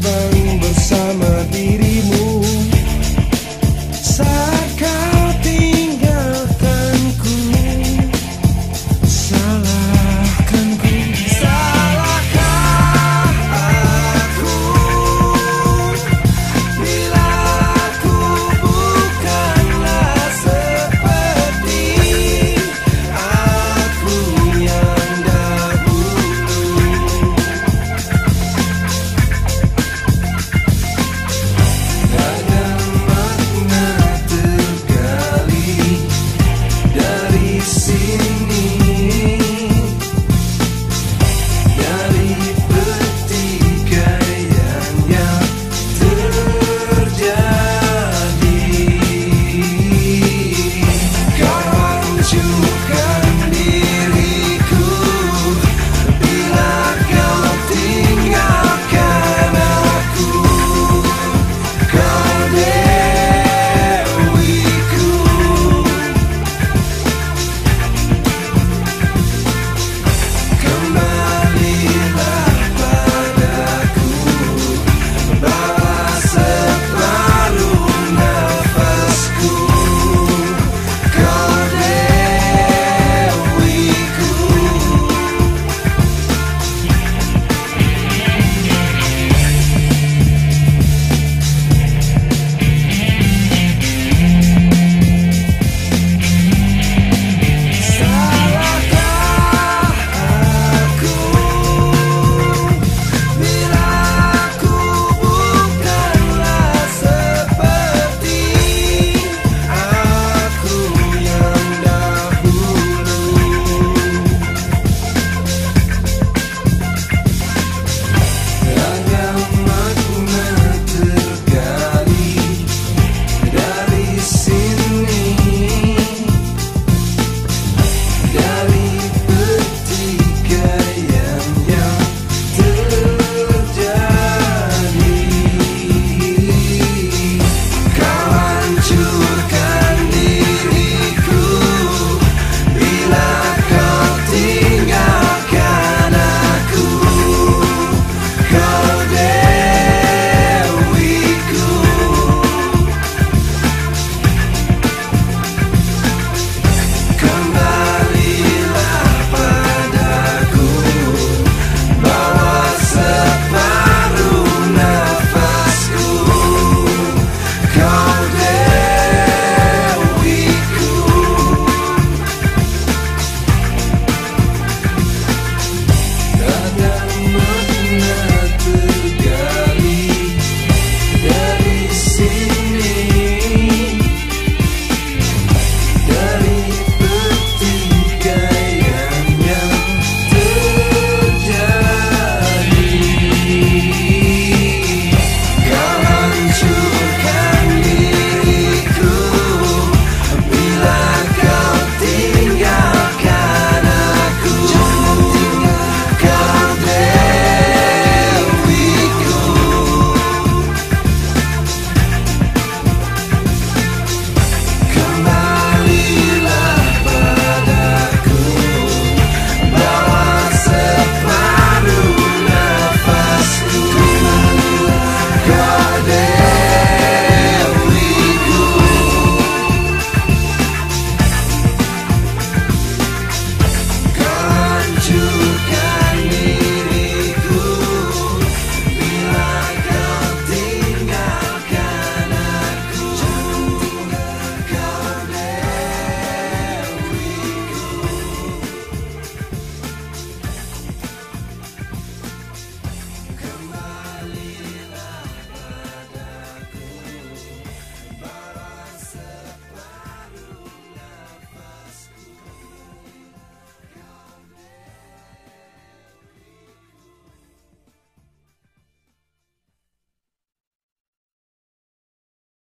terbang bersama dirimu.